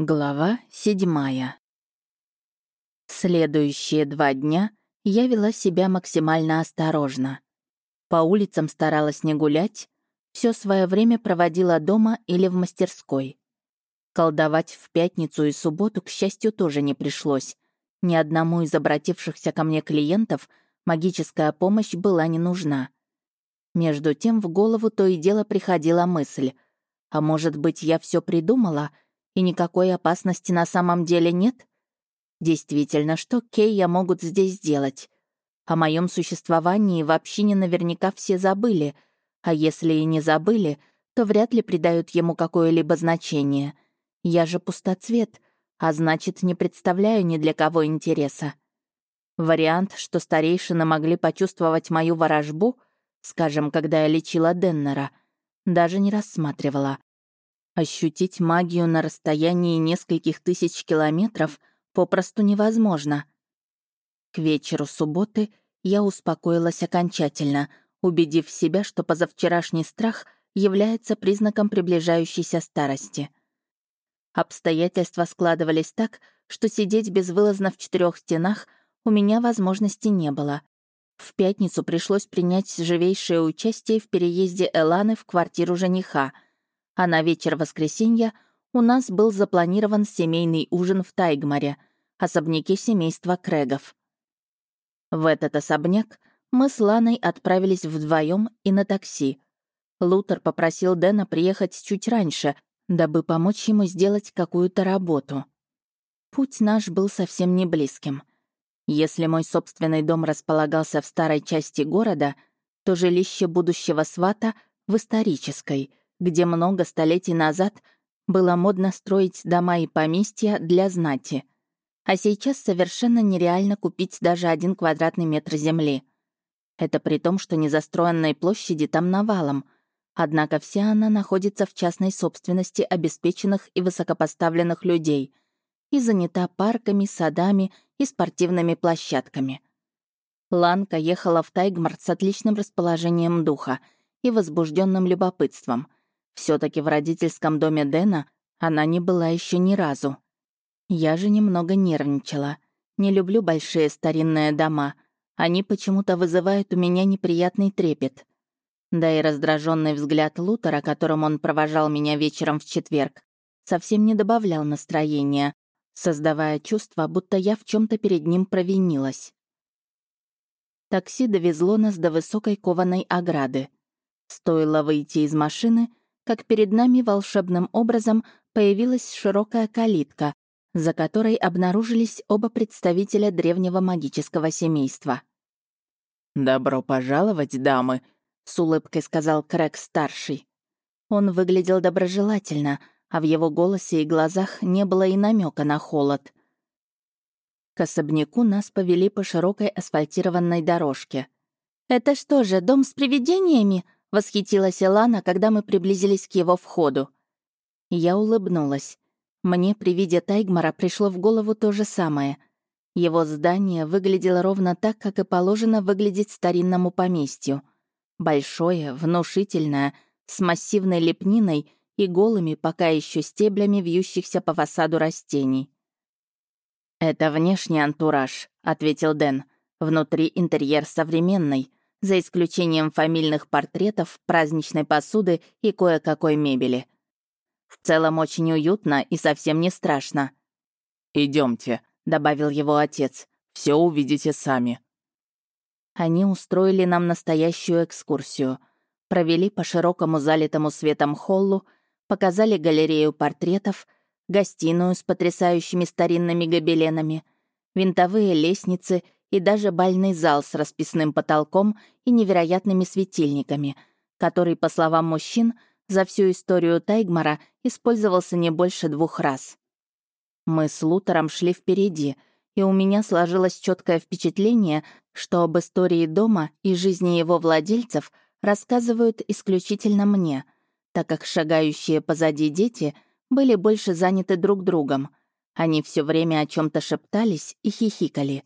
Глава седьмая. Следующие два дня я вела себя максимально осторожно. По улицам старалась не гулять, все свое время проводила дома или в мастерской. Колдовать в пятницу и субботу, к счастью, тоже не пришлось. Ни одному из обратившихся ко мне клиентов магическая помощь была не нужна. Между тем в голову то и дело приходила мысль, а может быть, я все придумала — и никакой опасности на самом деле нет? Действительно, что Кейя могут здесь сделать? О моем существовании вообще не наверняка все забыли, а если и не забыли, то вряд ли придают ему какое-либо значение. Я же пустоцвет, а значит, не представляю ни для кого интереса. Вариант, что старейшины могли почувствовать мою ворожбу, скажем, когда я лечила Деннера, даже не рассматривала. Ощутить магию на расстоянии нескольких тысяч километров попросту невозможно. К вечеру субботы я успокоилась окончательно, убедив себя, что позавчерашний страх является признаком приближающейся старости. Обстоятельства складывались так, что сидеть безвылазно в четырех стенах у меня возможности не было. В пятницу пришлось принять живейшее участие в переезде Эланы в квартиру жениха — а на вечер воскресенья у нас был запланирован семейный ужин в Тайгмаре, особняке семейства Крэгов. В этот особняк мы с Ланой отправились вдвоем и на такси. Лутер попросил Дэна приехать чуть раньше, дабы помочь ему сделать какую-то работу. Путь наш был совсем не близким. Если мой собственный дом располагался в старой части города, то жилище будущего свата — в исторической, где много столетий назад было модно строить дома и поместья для знати. А сейчас совершенно нереально купить даже один квадратный метр земли. Это при том, что незастроенной площади там навалом, однако вся она находится в частной собственности обеспеченных и высокопоставленных людей и занята парками, садами и спортивными площадками. Ланка ехала в Тайгмарт с отличным расположением духа и возбужденным любопытством — все таки в родительском доме Дэна она не была еще ни разу. Я же немного нервничала. Не люблю большие старинные дома. Они почему-то вызывают у меня неприятный трепет. Да и раздраженный взгляд Лутера, которым он провожал меня вечером в четверг, совсем не добавлял настроения, создавая чувство, будто я в чем то перед ним провинилась. Такси довезло нас до высокой кованой ограды. Стоило выйти из машины, как перед нами волшебным образом появилась широкая калитка, за которой обнаружились оба представителя древнего магического семейства. «Добро пожаловать, дамы», — с улыбкой сказал Крэг-старший. Он выглядел доброжелательно, а в его голосе и глазах не было и намека на холод. К особняку нас повели по широкой асфальтированной дорожке. «Это что же, дом с привидениями?» — восхитилась Элана, когда мы приблизились к его входу. Я улыбнулась. Мне при виде Тайгмара пришло в голову то же самое. Его здание выглядело ровно так, как и положено выглядеть старинному поместью. Большое, внушительное, с массивной лепниной и голыми пока еще стеблями вьющихся по фасаду растений. «Это внешний антураж», — ответил Дэн. «Внутри интерьер современный за исключением фамильных портретов, праздничной посуды и кое-какой мебели. В целом очень уютно и совсем не страшно. Идемте, добавил его отец. Все увидите сами. Они устроили нам настоящую экскурсию. Провели по широкому залитому светом холлу, показали галерею портретов, гостиную с потрясающими старинными гобеленами, винтовые лестницы — и даже бальный зал с расписным потолком и невероятными светильниками, который, по словам мужчин, за всю историю Тайгмара использовался не больше двух раз. Мы с Лутером шли впереди, и у меня сложилось четкое впечатление, что об истории дома и жизни его владельцев рассказывают исключительно мне, так как шагающие позади дети были больше заняты друг другом. Они все время о чем то шептались и хихикали.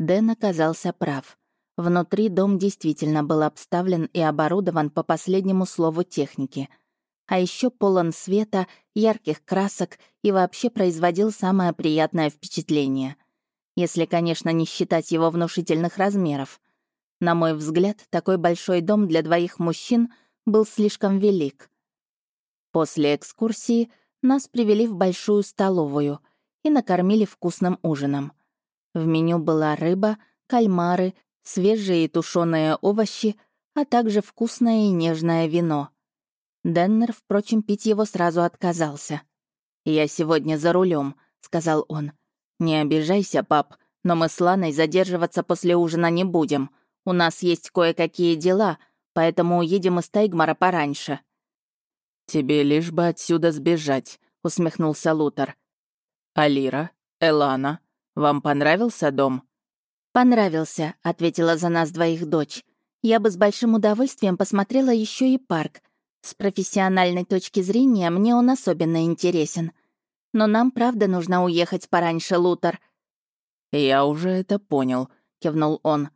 Дэн оказался прав. Внутри дом действительно был обставлен и оборудован по последнему слову техники. а еще полон света, ярких красок и вообще производил самое приятное впечатление. Если, конечно, не считать его внушительных размеров. На мой взгляд, такой большой дом для двоих мужчин был слишком велик. После экскурсии нас привели в большую столовую и накормили вкусным ужином. В меню была рыба, кальмары, свежие и тушеные овощи, а также вкусное и нежное вино. Деннер, впрочем, пить его сразу отказался. «Я сегодня за рулем, сказал он. «Не обижайся, пап, но мы с Ланой задерживаться после ужина не будем. У нас есть кое-какие дела, поэтому уедем из Тайгмара пораньше». «Тебе лишь бы отсюда сбежать», — усмехнулся Лутер. «Алира, Элана, вам понравился дом?» «Понравился», — ответила за нас двоих дочь. «Я бы с большим удовольствием посмотрела еще и парк. С профессиональной точки зрения мне он особенно интересен. Но нам, правда, нужно уехать пораньше, Лутер». «Я уже это понял», — кивнул он.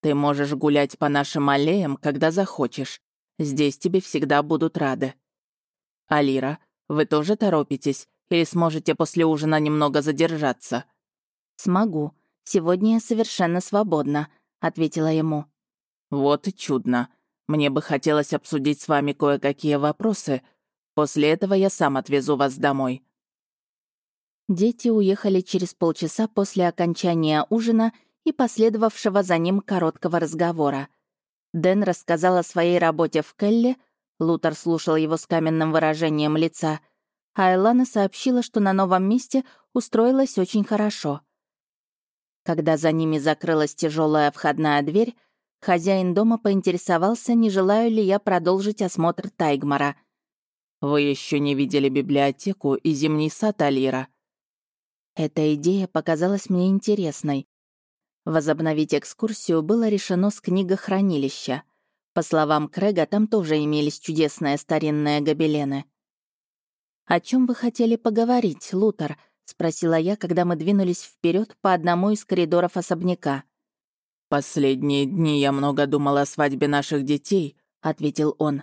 «Ты можешь гулять по нашим аллеям, когда захочешь. Здесь тебе всегда будут рады». «Алира, вы тоже торопитесь или сможете после ужина немного задержаться?» «Смогу», «Сегодня я совершенно свободна», — ответила ему. «Вот и чудно. Мне бы хотелось обсудить с вами кое-какие вопросы. После этого я сам отвезу вас домой». Дети уехали через полчаса после окончания ужина и последовавшего за ним короткого разговора. Дэн рассказал о своей работе в Келле, Лутер слушал его с каменным выражением лица, а Элана сообщила, что на новом месте устроилась очень хорошо. Когда за ними закрылась тяжелая входная дверь, хозяин дома поинтересовался, не желаю ли я продолжить осмотр Тайгмара. «Вы еще не видели библиотеку и зимний сад Алира?» Эта идея показалась мне интересной. Возобновить экскурсию было решено с книгохранилища. По словам Крэга, там тоже имелись чудесные старинные гобелены. «О чем вы хотели поговорить, Лутер?» — спросила я, когда мы двинулись вперед по одному из коридоров особняка. «Последние дни я много думал о свадьбе наших детей», — ответил он.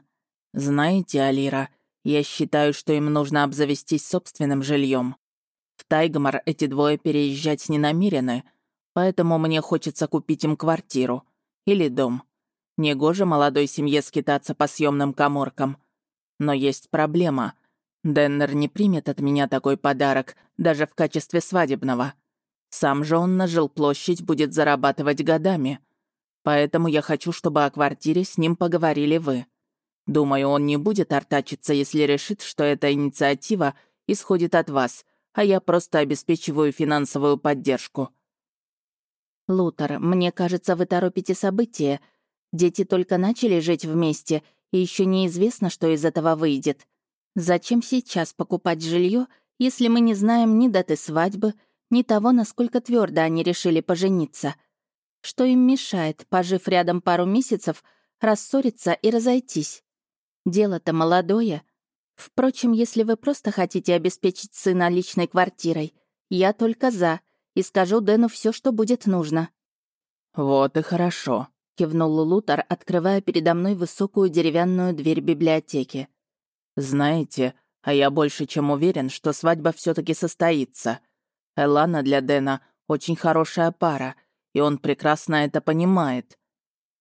«Знаете, Алира, я считаю, что им нужно обзавестись собственным жильем. В Тайгмар эти двое переезжать не намерены, поэтому мне хочется купить им квартиру или дом. Негоже молодой семье скитаться по съемным коморкам. Но есть проблема — Деннер не примет от меня такой подарок, даже в качестве свадебного. Сам же он на жилплощадь будет зарабатывать годами. Поэтому я хочу, чтобы о квартире с ним поговорили вы. Думаю, он не будет артачиться, если решит, что эта инициатива исходит от вас, а я просто обеспечиваю финансовую поддержку». «Лутер, мне кажется, вы торопите события. Дети только начали жить вместе, и еще неизвестно, что из этого выйдет. Зачем сейчас покупать жилье, если мы не знаем ни даты свадьбы, ни того, насколько твердо они решили пожениться? Что им мешает, пожив рядом пару месяцев, рассориться и разойтись? Дело-то молодое. Впрочем, если вы просто хотите обеспечить сына личной квартирой, я только за и скажу Дэну все, что будет нужно». «Вот и хорошо», — кивнул Лутер, открывая передо мной высокую деревянную дверь библиотеки. «Знаете, а я больше чем уверен, что свадьба все таки состоится. Элана для Дэна очень хорошая пара, и он прекрасно это понимает».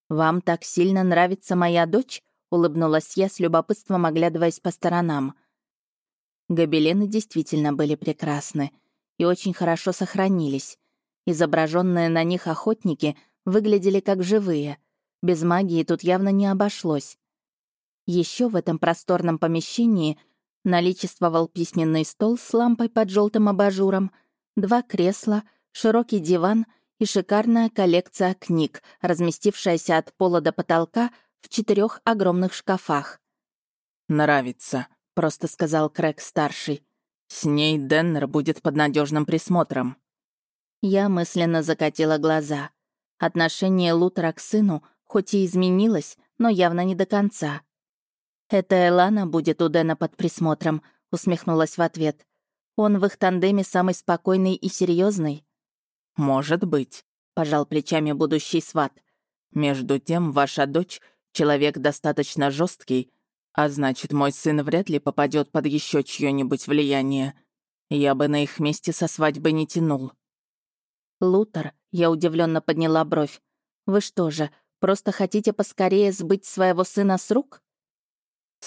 «Вам так сильно нравится моя дочь?» — улыбнулась я с любопытством, оглядываясь по сторонам. Гобелены действительно были прекрасны и очень хорошо сохранились. Изображенные на них охотники выглядели как живые. Без магии тут явно не обошлось. Еще в этом просторном помещении наличествовал письменный стол с лампой под желтым абажуром, два кресла, широкий диван и шикарная коллекция книг, разместившаяся от пола до потолка в четырех огромных шкафах. «Нравится», — просто сказал Крэг-старший. «С ней Деннер будет под надежным присмотром». Я мысленно закатила глаза. Отношение Лутера к сыну хоть и изменилось, но явно не до конца. «Это Элана будет у Дэна под присмотром», — усмехнулась в ответ. «Он в их тандеме самый спокойный и серьезный. «Может быть», — пожал плечами будущий сват. «Между тем, ваша дочь — человек достаточно жесткий, А значит, мой сын вряд ли попадет под еще чье-нибудь влияние. Я бы на их месте со свадьбы не тянул. Лутер, я удивленно подняла бровь. Вы что же, просто хотите поскорее сбыть своего сына с рук?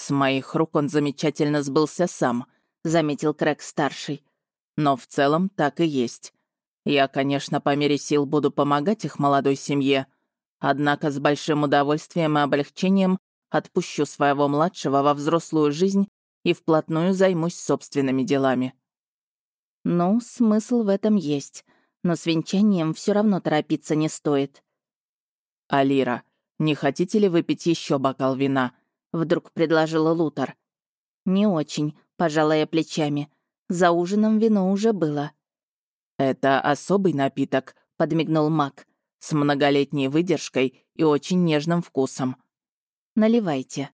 С моих рук он замечательно сбылся сам, заметил Крэг-старший. Но в целом так и есть. Я, конечно, по мере сил буду помогать их молодой семье, однако с большим удовольствием и облегчением отпущу своего младшего во взрослую жизнь и вплотную займусь собственными делами. Ну, смысл в этом есть, но с венчанием все равно торопиться не стоит. «Алира, не хотите ли выпить еще бокал вина?» — вдруг предложила Лутер. «Не очень», — пожала я плечами. «За ужином вино уже было». «Это особый напиток», — подмигнул Мак, «с многолетней выдержкой и очень нежным вкусом. Наливайте».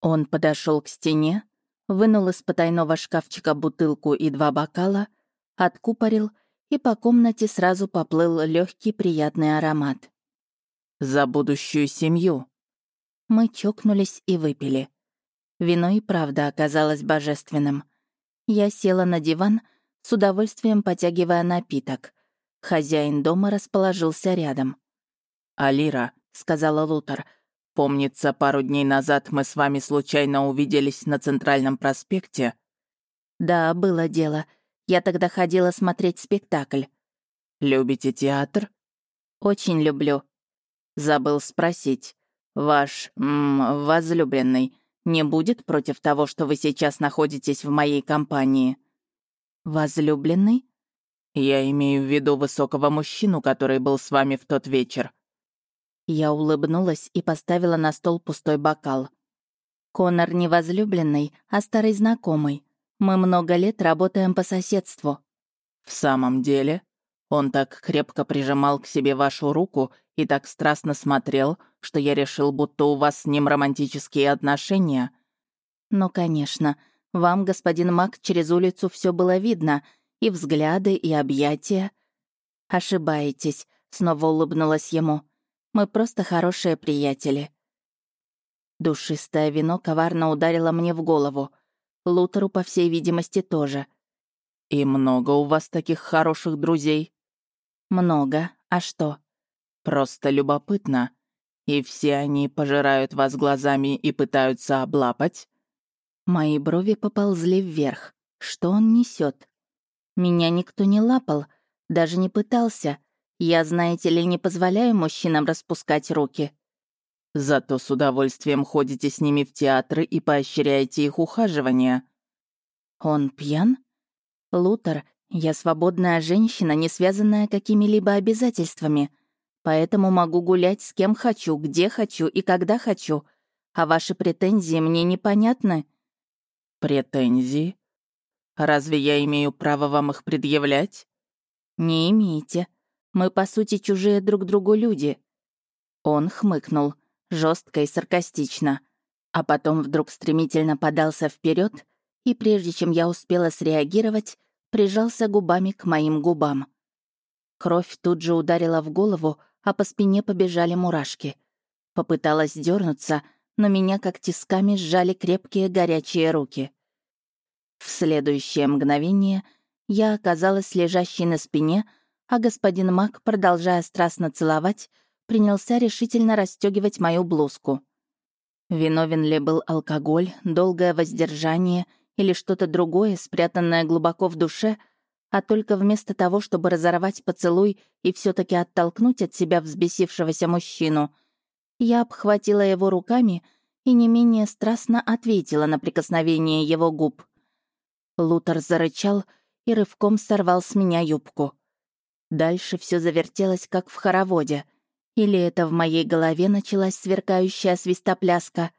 Он подошел к стене, вынул из потайного шкафчика бутылку и два бокала, откупорил, и по комнате сразу поплыл легкий приятный аромат. «За будущую семью!» Мы чокнулись и выпили. Вино и правда оказалось божественным. Я села на диван, с удовольствием потягивая напиток. Хозяин дома расположился рядом. «Алира», — сказала Лутер, — Помнится, пару дней назад мы с вами случайно увиделись на Центральном проспекте?» «Да, было дело. Я тогда ходила смотреть спектакль». «Любите театр?» «Очень люблю». Забыл спросить. «Ваш... М возлюбленный не будет против того, что вы сейчас находитесь в моей компании?» «Возлюбленный?» «Я имею в виду высокого мужчину, который был с вами в тот вечер. Я улыбнулась и поставила на стол пустой бокал. Конор не возлюбленный, а старый знакомый. Мы много лет работаем по соседству. В самом деле, он так крепко прижимал к себе вашу руку и так страстно смотрел, что я решил, будто у вас с ним романтические отношения. Ну, конечно, вам, господин Мак, через улицу все было видно, и взгляды, и объятия. Ошибаетесь, снова улыбнулась ему. Мы просто хорошие приятели». Душистое вино коварно ударило мне в голову. Лутеру, по всей видимости, тоже. «И много у вас таких хороших друзей?» «Много. А что?» «Просто любопытно. И все они пожирают вас глазами и пытаются облапать?» Мои брови поползли вверх. Что он несет? Меня никто не лапал, даже не пытался. Я, знаете ли, не позволяю мужчинам распускать руки. Зато с удовольствием ходите с ними в театры и поощряете их ухаживание. Он пьян? Лутер, я свободная женщина, не связанная какими-либо обязательствами. Поэтому могу гулять с кем хочу, где хочу и когда хочу. А ваши претензии мне непонятны. Претензии? Разве я имею право вам их предъявлять? Не имеете. Мы, по сути, чужие друг другу люди». Он хмыкнул, жестко и саркастично, а потом вдруг стремительно подался вперед и, прежде чем я успела среагировать, прижался губами к моим губам. Кровь тут же ударила в голову, а по спине побежали мурашки. Попыталась дернуться, но меня как тисками сжали крепкие горячие руки. В следующее мгновение я оказалась лежащей на спине, а господин Мак, продолжая страстно целовать, принялся решительно расстегивать мою блузку. Виновен ли был алкоголь, долгое воздержание или что-то другое, спрятанное глубоко в душе, а только вместо того, чтобы разорвать поцелуй и все таки оттолкнуть от себя взбесившегося мужчину, я обхватила его руками и не менее страстно ответила на прикосновение его губ. Лутер зарычал и рывком сорвал с меня юбку. Дальше все завертелось, как в хороводе. Или это в моей голове началась сверкающая свистопляска.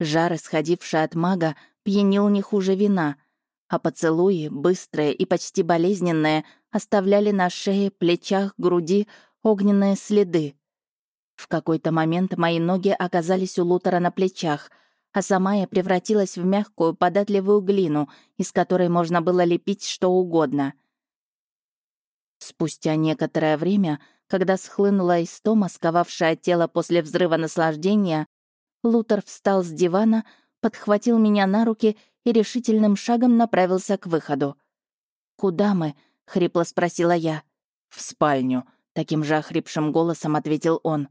Жар, исходивший от мага, пьянил не хуже вина, а поцелуи, быстрые и почти болезненные, оставляли на шее, плечах, груди огненные следы. В какой-то момент мои ноги оказались у Лутера на плечах, а сама я превратилась в мягкую, податливую глину, из которой можно было лепить что угодно — Спустя некоторое время, когда схлынула истома, сковавшая тело после взрыва наслаждения, Лутер встал с дивана, подхватил меня на руки и решительным шагом направился к выходу. «Куда мы?» — хрипло спросила я. «В спальню», — таким же охрипшим голосом ответил он.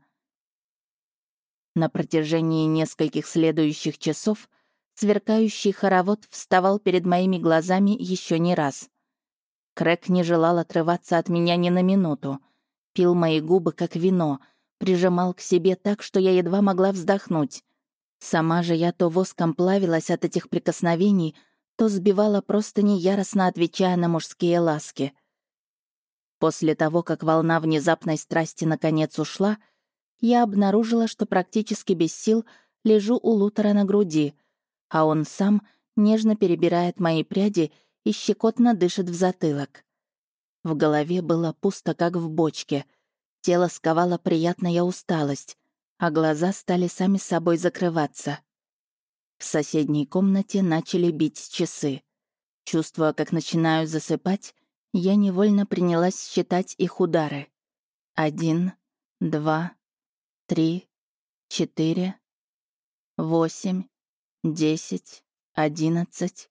На протяжении нескольких следующих часов сверкающий хоровод вставал перед моими глазами еще не раз. Крэк не желал отрываться от меня ни на минуту. Пил мои губы, как вино, прижимал к себе так, что я едва могла вздохнуть. Сама же я то воском плавилась от этих прикосновений, то сбивала просто неяростно отвечая на мужские ласки. После того, как волна внезапной страсти наконец ушла, я обнаружила, что практически без сил лежу у Лутера на груди, а он сам нежно перебирает мои пряди и щекотно дышит в затылок. В голове было пусто, как в бочке. Тело сковало приятная усталость, а глаза стали сами собой закрываться. В соседней комнате начали бить часы. Чувствуя, как начинаю засыпать, я невольно принялась считать их удары. Один, два, три, четыре, восемь, десять, одиннадцать.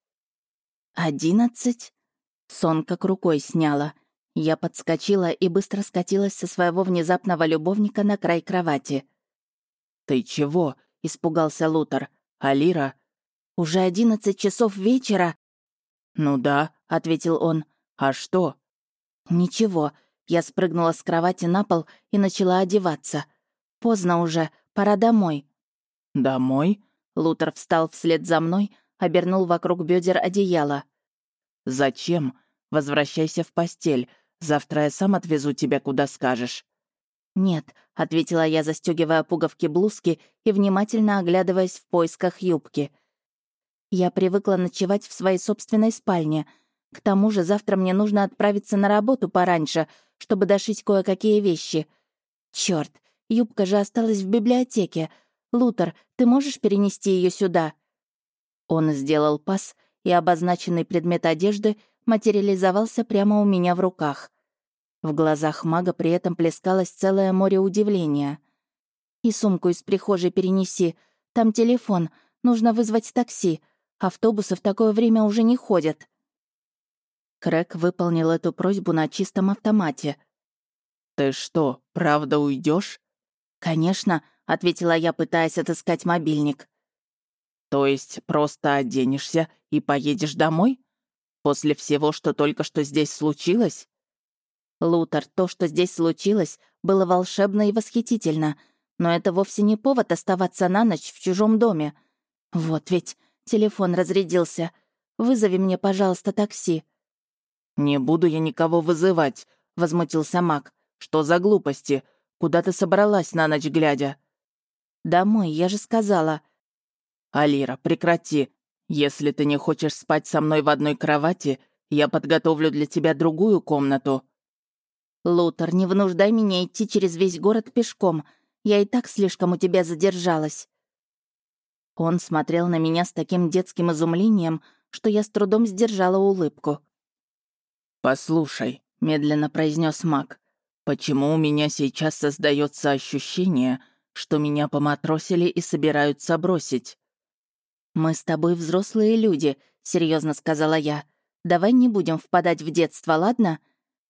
«Одиннадцать?» Сон как рукой сняла. Я подскочила и быстро скатилась со своего внезапного любовника на край кровати. «Ты чего?» — испугался Лутер. «Алира?» «Уже одиннадцать часов вечера?» «Ну да», — ответил он. «А что?» «Ничего». Я спрыгнула с кровати на пол и начала одеваться. «Поздно уже, пора домой». «Домой?» Лутер встал вслед за мной, обернул вокруг бедер одеяло. «Зачем? Возвращайся в постель. Завтра я сам отвезу тебя, куда скажешь». «Нет», — ответила я, застегивая пуговки блузки и внимательно оглядываясь в поисках юбки. «Я привыкла ночевать в своей собственной спальне. К тому же завтра мне нужно отправиться на работу пораньше, чтобы дошить кое-какие вещи. Черт, юбка же осталась в библиотеке. Лутер, ты можешь перенести ее сюда?» Он сделал пас, и обозначенный предмет одежды материализовался прямо у меня в руках. В глазах мага при этом плескалось целое море удивления. «И сумку из прихожей перенеси. Там телефон. Нужно вызвать такси. Автобусы в такое время уже не ходят». Крэк выполнил эту просьбу на чистом автомате. «Ты что, правда уйдешь? «Конечно», — ответила я, пытаясь отыскать мобильник. То есть просто оденешься и поедешь домой? После всего, что только что здесь случилось? Лутер, то, что здесь случилось, было волшебно и восхитительно, но это вовсе не повод оставаться на ночь в чужом доме. Вот ведь телефон разрядился. Вызови мне, пожалуйста, такси. «Не буду я никого вызывать», — возмутился Мак. «Что за глупости? Куда ты собралась на ночь глядя?» «Домой, я же сказала», «Алира, прекрати. Если ты не хочешь спать со мной в одной кровати, я подготовлю для тебя другую комнату». «Лутер, не вынуждай меня идти через весь город пешком. Я и так слишком у тебя задержалась». Он смотрел на меня с таким детским изумлением, что я с трудом сдержала улыбку. «Послушай», — медленно произнес Мак, «почему у меня сейчас создается ощущение, что меня поматросили и собираются бросить?» «Мы с тобой взрослые люди», — серьезно сказала я. «Давай не будем впадать в детство, ладно?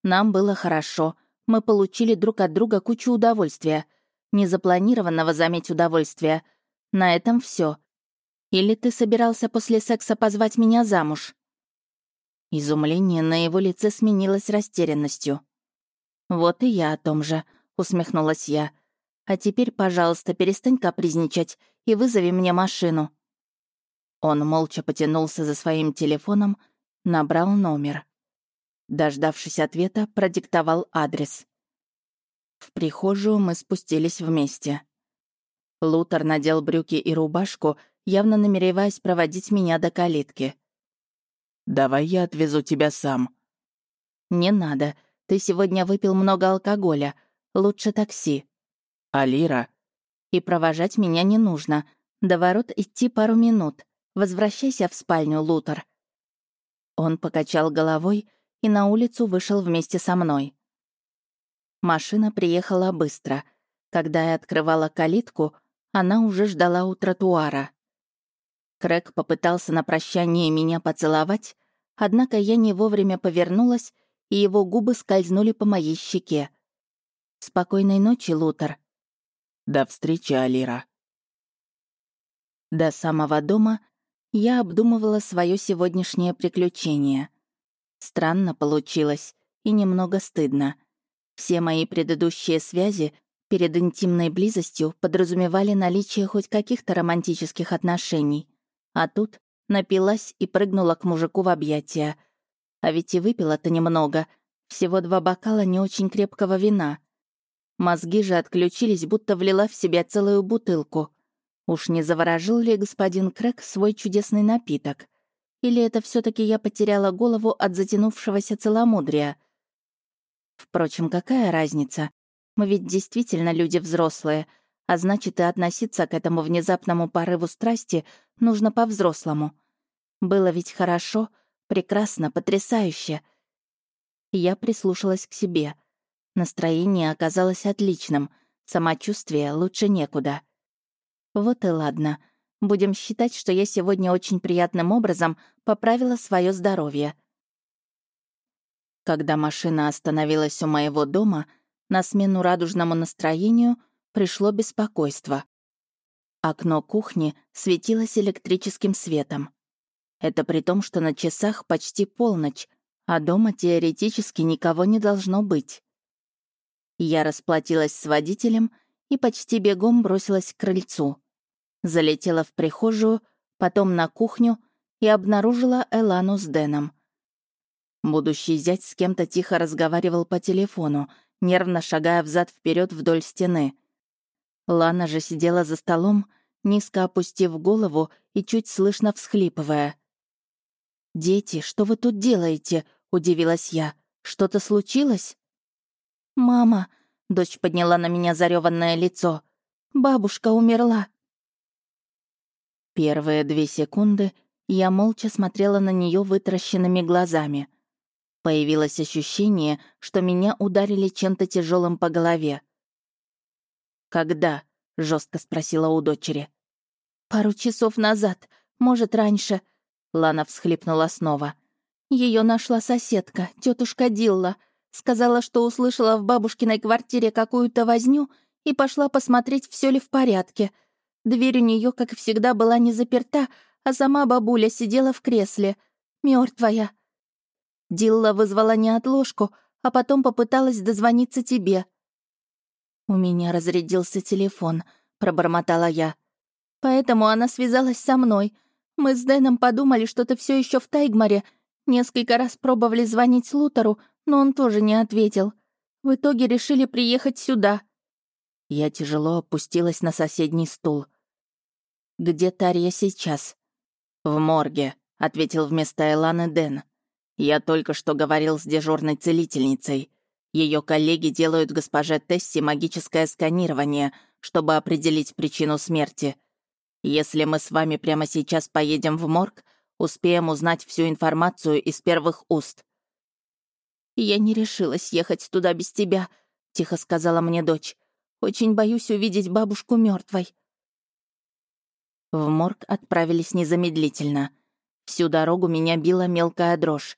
Нам было хорошо. Мы получили друг от друга кучу удовольствия. Незапланированного, заметь, удовольствия. На этом все. Или ты собирался после секса позвать меня замуж?» Изумление на его лице сменилось растерянностью. «Вот и я о том же», — усмехнулась я. «А теперь, пожалуйста, перестань капризничать и вызови мне машину». Он молча потянулся за своим телефоном, набрал номер. Дождавшись ответа, продиктовал адрес. В прихожую мы спустились вместе. Лутер надел брюки и рубашку, явно намереваясь проводить меня до калитки. «Давай я отвезу тебя сам». «Не надо. Ты сегодня выпил много алкоголя. Лучше такси». «Алира». «И провожать меня не нужно. До ворот идти пару минут. Возвращайся в спальню, Лутер». Он покачал головой и на улицу вышел вместе со мной. Машина приехала быстро. Когда я открывала калитку, она уже ждала у тротуара. Крэг попытался на прощание меня поцеловать, однако я не вовремя повернулась, и его губы скользнули по моей щеке. «Спокойной ночи, Лутер». «До встречи, Алира». До самого дома я обдумывала свое сегодняшнее приключение. Странно получилось и немного стыдно. Все мои предыдущие связи перед интимной близостью подразумевали наличие хоть каких-то романтических отношений. А тут напилась и прыгнула к мужику в объятия. А ведь и выпила-то немного, всего два бокала не очень крепкого вина. Мозги же отключились, будто влила в себя целую бутылку. Уж не заворожил ли господин Крэк свой чудесный напиток? Или это все таки я потеряла голову от затянувшегося целомудрия? Впрочем, какая разница? Мы ведь действительно люди взрослые, а значит, и относиться к этому внезапному порыву страсти нужно по-взрослому. Было ведь хорошо, прекрасно, потрясающе. Я прислушалась к себе. Настроение оказалось отличным, самочувствие лучше некуда. Вот и ладно. Будем считать, что я сегодня очень приятным образом поправила свое здоровье. Когда машина остановилась у моего дома, на смену радужному настроению пришло беспокойство. Окно кухни светилось электрическим светом. Это при том, что на часах почти полночь, а дома теоретически никого не должно быть. Я расплатилась с водителем и почти бегом бросилась к крыльцу. Залетела в прихожую, потом на кухню и обнаружила Элану с Дэном — Будущий зять с кем-то тихо разговаривал по телефону, нервно шагая взад вперед вдоль стены. Лана же сидела за столом, низко опустив голову и чуть слышно всхлипывая. «Дети, что вы тут делаете?» — удивилась я. «Что-то случилось?» «Мама», — дочь подняла на меня зареванное лицо, — «бабушка умерла». Первые две секунды я молча смотрела на нее вытращенными глазами. Появилось ощущение, что меня ударили чем-то тяжелым по голове. «Когда?» — жестко спросила у дочери. «Пару часов назад, может, раньше», — Лана всхлипнула снова. Ее нашла соседка, тетушка Дилла. Сказала, что услышала в бабушкиной квартире какую-то возню и пошла посмотреть, все ли в порядке. Дверь у нее, как всегда, была не заперта, а сама бабуля сидела в кресле, мертвая. Дилла вызвала неотложку, а потом попыталась дозвониться тебе». «У меня разрядился телефон», — пробормотала я. «Поэтому она связалась со мной. Мы с Дэном подумали, что ты все еще в Тайгмаре. Несколько раз пробовали звонить Лутеру, но он тоже не ответил. В итоге решили приехать сюда». Я тяжело опустилась на соседний стул. «Где Тарья сейчас?» «В морге», — ответил вместо Эланы Дэн. Я только что говорил с дежурной целительницей. Ее коллеги делают госпоже Тесси магическое сканирование, чтобы определить причину смерти. Если мы с вами прямо сейчас поедем в морг, успеем узнать всю информацию из первых уст». «Я не решилась ехать туда без тебя», — тихо сказала мне дочь. «Очень боюсь увидеть бабушку мертвой. В морг отправились незамедлительно. Всю дорогу меня била мелкая дрожь.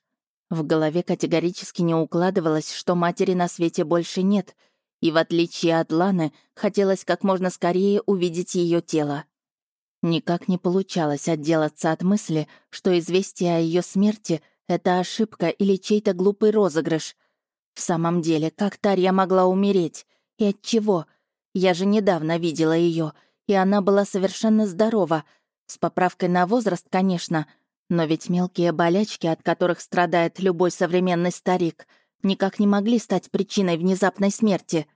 В голове категорически не укладывалось, что матери на свете больше нет, и в отличие от Ланы, хотелось как можно скорее увидеть ее тело. Никак не получалось отделаться от мысли, что известие о ее смерти — это ошибка или чей-то глупый розыгрыш. В самом деле, как Тарья могла умереть? И от чего? Я же недавно видела ее, и она была совершенно здорова. С поправкой на возраст, конечно, но ведь мелкие болячки, от которых страдает любой современный старик, никак не могли стать причиной внезапной смерти.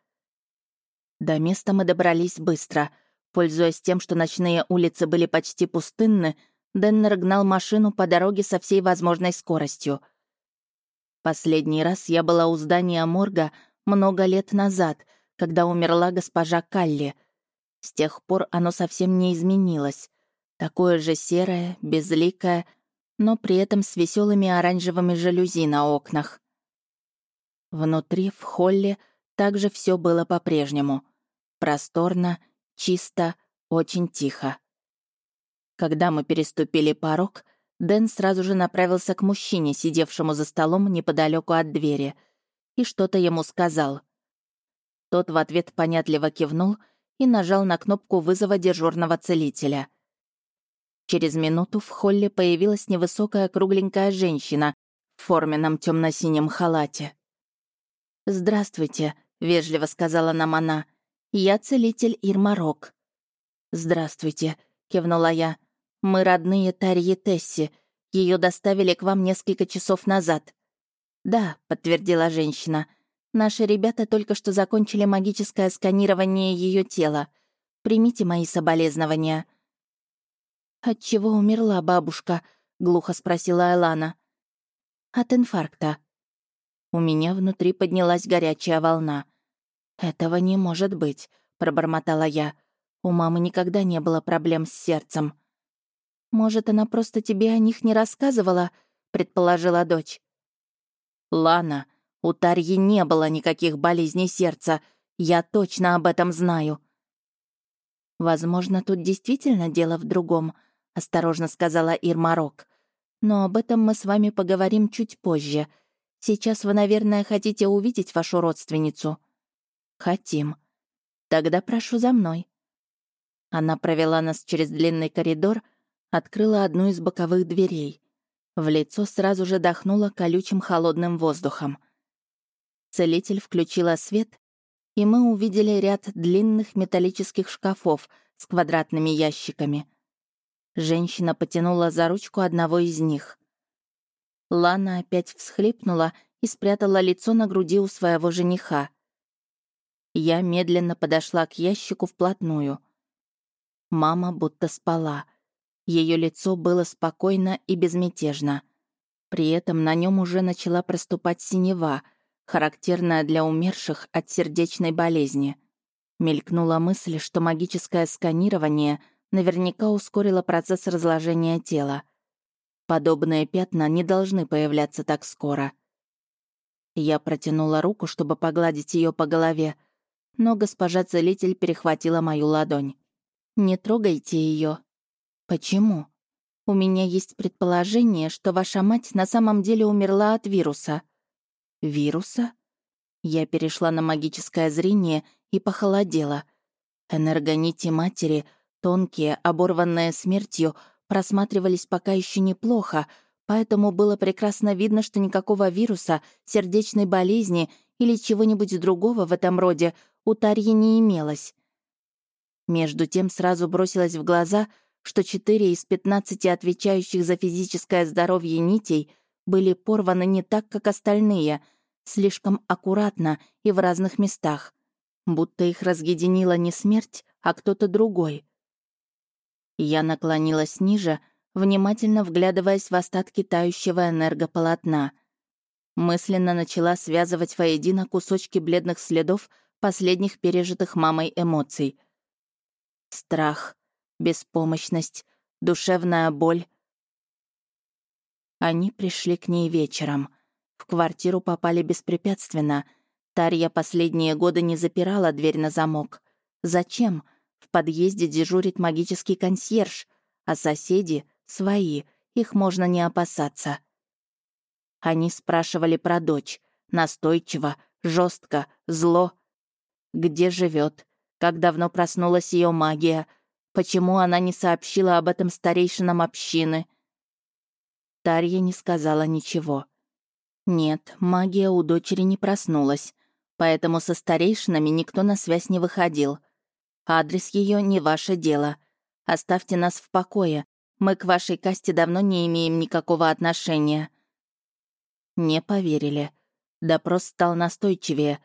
До места мы добрались быстро. Пользуясь тем, что ночные улицы были почти пустынны, Деннер гнал машину по дороге со всей возможной скоростью. Последний раз я была у здания морга много лет назад, когда умерла госпожа Калли. С тех пор оно совсем не изменилось. Такое же серое, безликое, но при этом с веселыми оранжевыми жалюзи на окнах. Внутри, в холле, также все было по-прежнему. Просторно, чисто, очень тихо. Когда мы переступили порог, Дэн сразу же направился к мужчине, сидевшему за столом неподалеку от двери, и что-то ему сказал. Тот в ответ понятливо кивнул и нажал на кнопку вызова дежурного целителя. Через минуту в холле появилась невысокая кругленькая женщина в форменном темно синем халате. «Здравствуйте», — вежливо сказала нам она. «Я целитель Ирмарок». «Здравствуйте», — кивнула я. Мы родные Тарьи Тесси. Ее доставили к вам несколько часов назад». «Да», — подтвердила женщина. «Наши ребята только что закончили магическое сканирование ее тела. Примите мои соболезнования». «От чего умерла бабушка?» — глухо спросила Элана. «От инфаркта». У меня внутри поднялась горячая волна. «Этого не может быть», — пробормотала я. «У мамы никогда не было проблем с сердцем». «Может, она просто тебе о них не рассказывала?» — предположила дочь. «Лана, у Тарьи не было никаких болезней сердца. Я точно об этом знаю». «Возможно, тут действительно дело в другом», — осторожно сказала Ирмарок. «Но об этом мы с вами поговорим чуть позже. Сейчас вы, наверное, хотите увидеть вашу родственницу». «Хотим. Тогда прошу за мной». Она провела нас через длинный коридор, открыла одну из боковых дверей. В лицо сразу же дохнуло колючим холодным воздухом. Целитель включила свет, и мы увидели ряд длинных металлических шкафов с квадратными ящиками. Женщина потянула за ручку одного из них. Лана опять всхлипнула и спрятала лицо на груди у своего жениха. Я медленно подошла к ящику вплотную. Мама будто спала — ее лицо было спокойно и безмятежно. При этом на нем уже начала проступать синева, характерная для умерших от сердечной болезни. Мелькнула мысль, что магическое сканирование наверняка ускорило процесс разложения тела. Подобные пятна не должны появляться так скоро. Я протянула руку, чтобы погладить ее по голове, но госпожа целитель перехватила мою ладонь. «Не трогайте ее, Почему? У меня есть предположение, что ваша мать на самом деле умерла от вируса. Вируса? Я перешла на магическое зрение и похолодела. Энергонити матери, тонкие, оборванные смертью, просматривались пока еще неплохо, поэтому было прекрасно видно, что никакого вируса, сердечной болезни или чего-нибудь другого в этом роде у Тарьи не имелось. Между тем сразу бросилось в глаза — что четыре из пятнадцати отвечающих за физическое здоровье нитей были порваны не так, как остальные, слишком аккуратно и в разных местах, будто их разъединила не смерть, а кто-то другой. Я наклонилась ниже, внимательно вглядываясь в остатки тающего энергополотна. Мысленно начала связывать воедино кусочки бледных следов последних пережитых мамой эмоций. Страх, беспомощность, душевная боль. Они пришли к ней вечером. В квартиру попали беспрепятственно. Тарья последние годы не запирала дверь на замок. Зачем? В подъезде дежурит магический консьерж, а соседи — свои, их можно не опасаться. Они спрашивали про дочь, настойчиво, жестко, зло. Где живет? Как давно проснулась ее магия? Почему она не сообщила об этом старейшинам общины? Тарья не сказала ничего. Нет, магия у дочери не проснулась, поэтому со старейшинами никто на связь не выходил. Адрес ее не ваше дело. Оставьте нас в покое. Мы к вашей касте давно не имеем никакого отношения. Не поверили. Допрос стал настойчивее,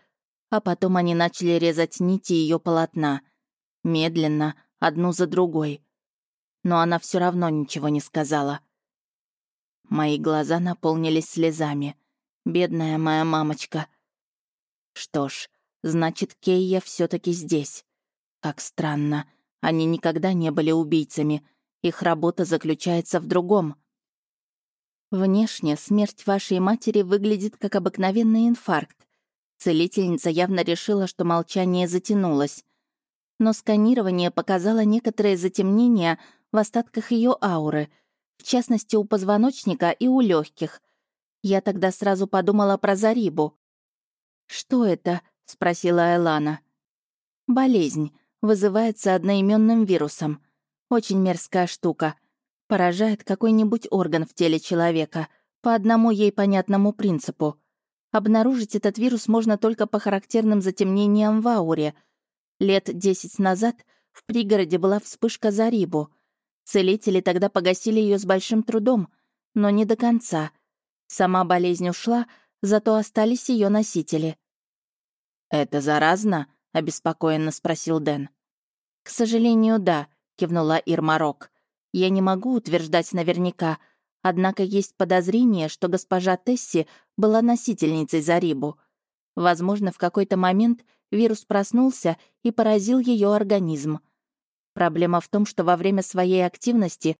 а потом они начали резать нити ее полотна. Медленно, одну за другой. Но она все равно ничего не сказала. Мои глаза наполнились слезами. Бедная моя мамочка. Что ж, значит, Кейя все таки здесь. Как странно. Они никогда не были убийцами. Их работа заключается в другом. Внешне смерть вашей матери выглядит как обыкновенный инфаркт. Целительница явно решила, что молчание затянулось но сканирование показало некоторое затемнение в остатках ее ауры, в частности, у позвоночника и у легких. Я тогда сразу подумала про Зарибу. «Что это?» — спросила Элана. «Болезнь. Вызывается одноименным вирусом. Очень мерзкая штука. Поражает какой-нибудь орган в теле человека по одному ей понятному принципу. Обнаружить этот вирус можно только по характерным затемнениям в ауре. Лет десять назад в пригороде была вспышка Зарибу. Целители тогда погасили ее с большим трудом, но не до конца. Сама болезнь ушла, зато остались ее носители. «Это заразно?» — обеспокоенно спросил Дэн. «К сожалению, да», — кивнула Ирмарок. «Я не могу утверждать наверняка, однако есть подозрение, что госпожа Тесси была носительницей Зарибу. Возможно, в какой-то момент вирус проснулся и поразил ее организм. Проблема в том, что во время своей активности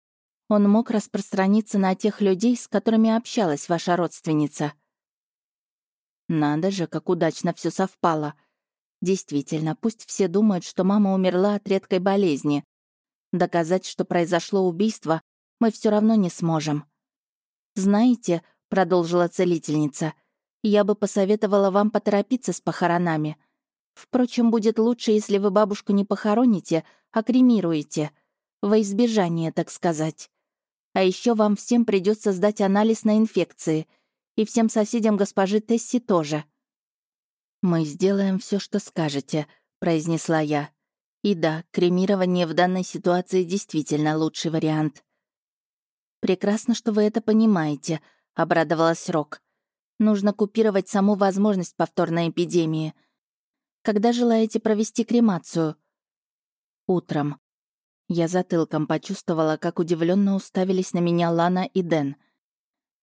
он мог распространиться на тех людей, с которыми общалась ваша родственница. Надо же, как удачно все совпало. Действительно, пусть все думают, что мама умерла от редкой болезни. Доказать, что произошло убийство, мы все равно не сможем. «Знаете», — продолжила целительница, «я бы посоветовала вам поторопиться с похоронами. Впрочем, будет лучше, если вы бабушку не похороните, а кремируете. Во избежание, так сказать. А еще вам всем придется сдать анализ на инфекции. И всем соседям госпожи Тесси тоже». «Мы сделаем все, что скажете», — произнесла я. «И да, кремирование в данной ситуации действительно лучший вариант». «Прекрасно, что вы это понимаете», — обрадовалась Рок. «Нужно купировать саму возможность повторной эпидемии. Когда желаете провести кремацию?» «Утром». Я затылком почувствовала, как удивленно уставились на меня Лана и Дэн.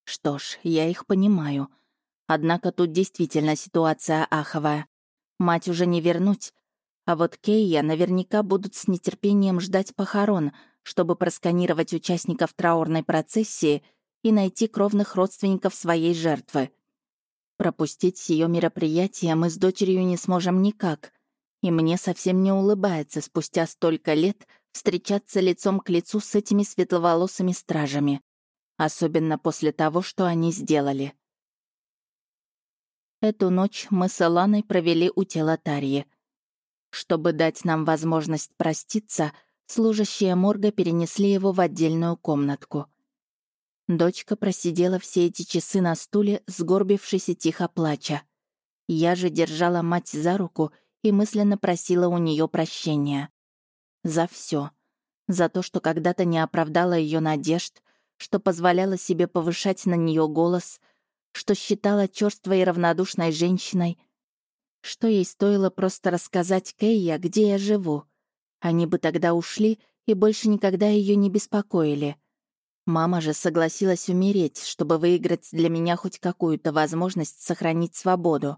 Что ж, я их понимаю. Однако тут действительно ситуация аховая. Мать уже не вернуть. А вот Кейя наверняка будут с нетерпением ждать похорон, чтобы просканировать участников траурной процессии и найти кровных родственников своей жертвы. Пропустить сие мероприятие мы с дочерью не сможем никак. И мне совсем не улыбается спустя столько лет встречаться лицом к лицу с этими светловолосыми стражами. Особенно после того, что они сделали. Эту ночь мы с Эланой провели у тела Тарьи. Чтобы дать нам возможность проститься, служащие морга перенесли его в отдельную комнатку. Дочка просидела все эти часы на стуле, сгорбившись и тихо плача. Я же держала мать за руку и мысленно просила у нее прощения. За все. За то, что когда-то не оправдала ее надежд, что позволяла себе повышать на нее голос — что считала черствой и равнодушной женщиной, что ей стоило просто рассказать Кейя, где я живу. Они бы тогда ушли и больше никогда ее не беспокоили. Мама же согласилась умереть, чтобы выиграть для меня хоть какую-то возможность сохранить свободу.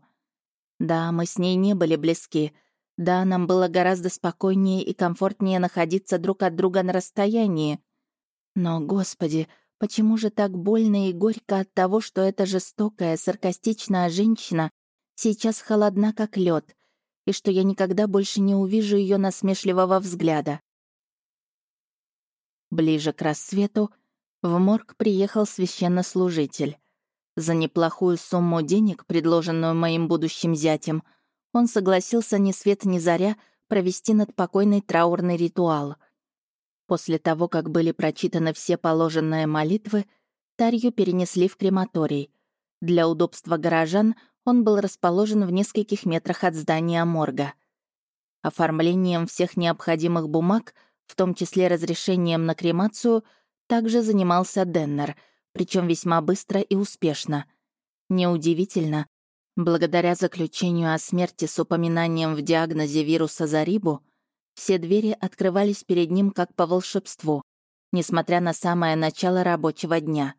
Да, мы с ней не были близки. Да, нам было гораздо спокойнее и комфортнее находиться друг от друга на расстоянии. Но, господи, Почему же так больно и горько от того, что эта жестокая, саркастичная женщина сейчас холодна, как лед, и что я никогда больше не увижу ее насмешливого взгляда? Ближе к рассвету в морг приехал священнослужитель. За неплохую сумму денег, предложенную моим будущим зятем, он согласился ни свет ни заря провести над покойной траурный ритуал — После того, как были прочитаны все положенные молитвы, Тарью перенесли в крематорий. Для удобства горожан он был расположен в нескольких метрах от здания морга. Оформлением всех необходимых бумаг, в том числе разрешением на кремацию, также занимался Деннер, причем весьма быстро и успешно. Неудивительно, благодаря заключению о смерти с упоминанием в диагнозе вируса Зарибу, все двери открывались перед ним как по волшебству, несмотря на самое начало рабочего дня.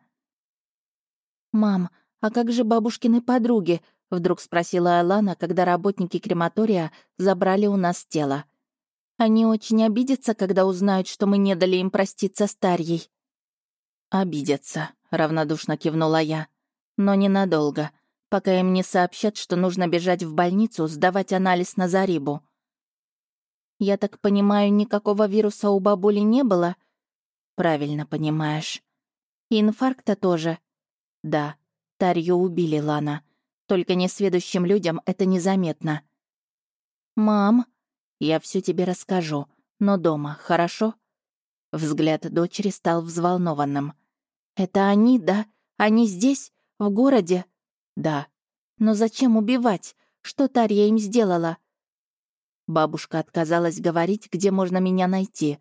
«Мам, а как же бабушкины подруги?» — вдруг спросила Алана, когда работники крематория забрали у нас тело. «Они очень обидятся, когда узнают, что мы не дали им проститься с Тарьей». «Обидятся», — равнодушно кивнула я. «Но ненадолго, пока им не сообщат, что нужно бежать в больницу, сдавать анализ на Зарибу. «Я так понимаю, никакого вируса у бабули не было?» Правильно понимаешь. И инфаркта тоже. Да, Тарью убили, Лана. Только несведущим людям это незаметно. «Мам, я все тебе расскажу, но дома, хорошо?» Взгляд дочери стал взволнованным. «Это они, да? Они здесь? В городе?» «Да». «Но зачем убивать? Что Тарья им сделала?» Бабушка отказалась говорить, где можно меня найти.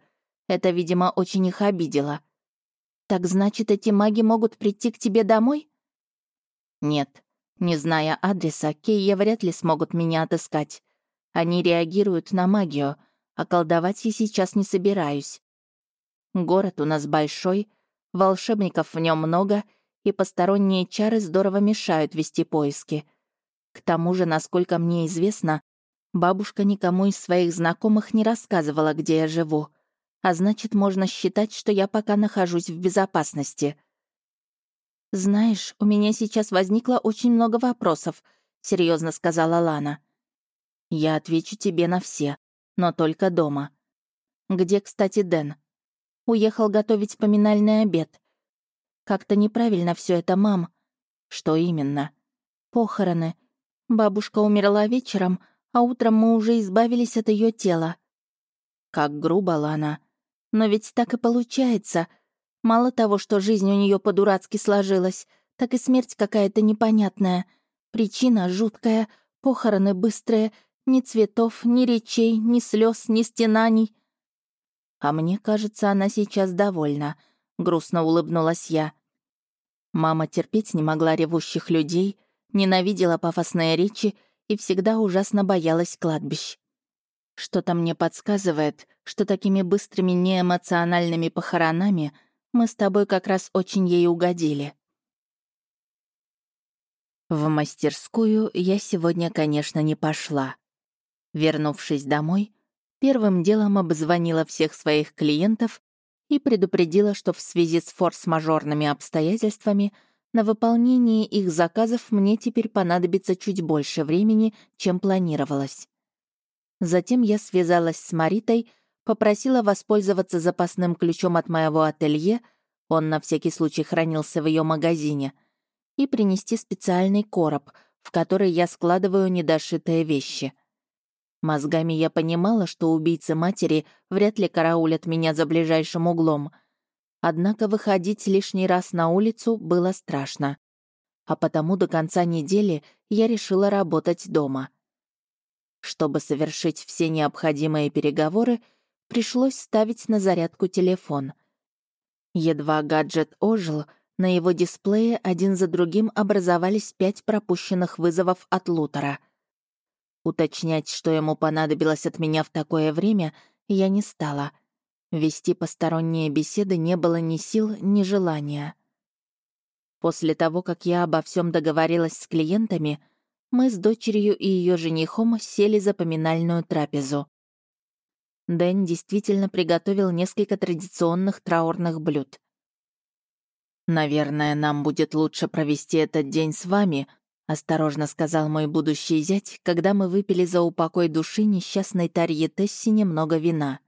Это, видимо, очень их обидело. «Так значит, эти маги могут прийти к тебе домой?» «Нет. Не зная адреса, Кейя вряд ли смогут меня отыскать. Они реагируют на магию, а колдовать я сейчас не собираюсь. Город у нас большой, волшебников в нем много, и посторонние чары здорово мешают вести поиски. К тому же, насколько мне известно, бабушка никому из своих знакомых не рассказывала, где я живу а значит, можно считать, что я пока нахожусь в безопасности. «Знаешь, у меня сейчас возникло очень много вопросов», — серьезно сказала Лана. «Я отвечу тебе на все, но только дома. Где, кстати, Дэн? Уехал готовить поминальный обед. Как-то неправильно все это, мам. Что именно? Похороны. Бабушка умерла вечером, а утром мы уже избавились от ее тела. Как грубо, Лана. Но ведь так и получается. Мало того, что жизнь у нее по-дурацки сложилась, так и смерть какая-то непонятная. Причина жуткая, похороны быстрые, ни цветов, ни речей, ни слез, ни стенаний. А мне кажется, она сейчас довольна, грустно улыбнулась я. Мама терпеть не могла ревущих людей, ненавидела пафосные речи и всегда ужасно боялась кладбищ. Что-то мне подсказывает, что такими быстрыми неэмоциональными похоронами мы с тобой как раз очень ей угодили. В мастерскую я сегодня, конечно, не пошла. Вернувшись домой, первым делом обзвонила всех своих клиентов и предупредила, что в связи с форс-мажорными обстоятельствами на выполнение их заказов мне теперь понадобится чуть больше времени, чем планировалось. Затем я связалась с Маритой, попросила воспользоваться запасным ключом от моего ателье, он на всякий случай хранился в ее магазине, и принести специальный короб, в который я складываю недошитые вещи. Мозгами я понимала, что убийцы матери вряд ли караулят меня за ближайшим углом. Однако выходить лишний раз на улицу было страшно. А потому до конца недели я решила работать дома — чтобы совершить все необходимые переговоры, пришлось ставить на зарядку телефон. Едва гаджет ожил, на его дисплее один за другим образовались пять пропущенных вызовов от Лутера. Уточнять, что ему понадобилось от меня в такое время, я не стала. Вести посторонние беседы не было ни сил, ни желания. После того, как я обо всем договорилась с клиентами — мы с дочерью и ее женихом сели за поминальную трапезу. Дэн действительно приготовил несколько традиционных траурных блюд. «Наверное, нам будет лучше провести этот день с вами», — осторожно сказал мой будущий зять, когда мы выпили за упокой души несчастной Тарьи Тесси немного вина.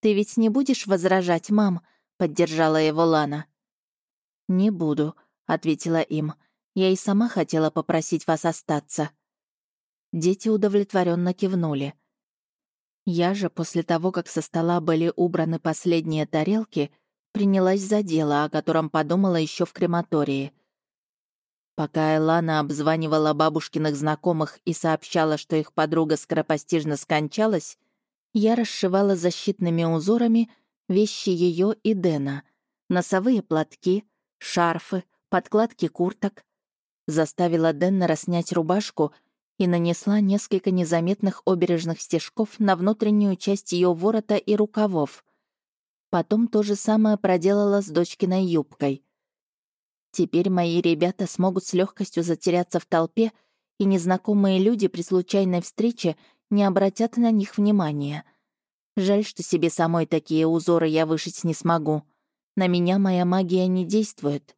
«Ты ведь не будешь возражать, мам?» — поддержала его Лана. «Не буду», — ответила им. Я и сама хотела попросить вас остаться». Дети удовлетворенно кивнули. Я же, после того, как со стола были убраны последние тарелки, принялась за дело, о котором подумала еще в крематории. Пока Элана обзванивала бабушкиных знакомых и сообщала, что их подруга скоропостижно скончалась, я расшивала защитными узорами вещи ее и Дэна, носовые платки, шарфы, подкладки курток, заставила Деннера снять рубашку и нанесла несколько незаметных обережных стежков на внутреннюю часть ее ворота и рукавов. Потом то же самое проделала с дочкиной юбкой. Теперь мои ребята смогут с легкостью затеряться в толпе, и незнакомые люди при случайной встрече не обратят на них внимания. Жаль, что себе самой такие узоры я вышить не смогу. На меня моя магия не действует.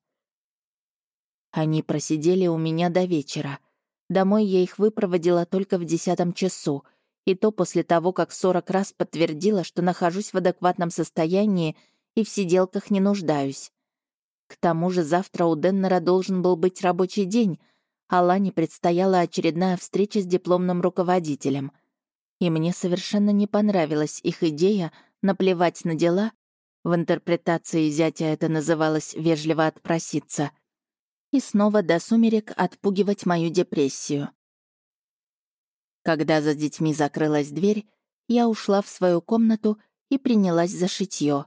Они просидели у меня до вечера. Домой я их выпроводила только в десятом часу, и то после того, как сорок раз подтвердила, что нахожусь в адекватном состоянии и в сиделках не нуждаюсь. К тому же завтра у Деннера должен был быть рабочий день, а Лане предстояла очередная встреча с дипломным руководителем. И мне совершенно не понравилась их идея наплевать на дела, в интерпретации зятя это называлось «вежливо отпроситься», и снова до сумерек отпугивать мою депрессию. Когда за детьми закрылась дверь, я ушла в свою комнату и принялась за шитьё.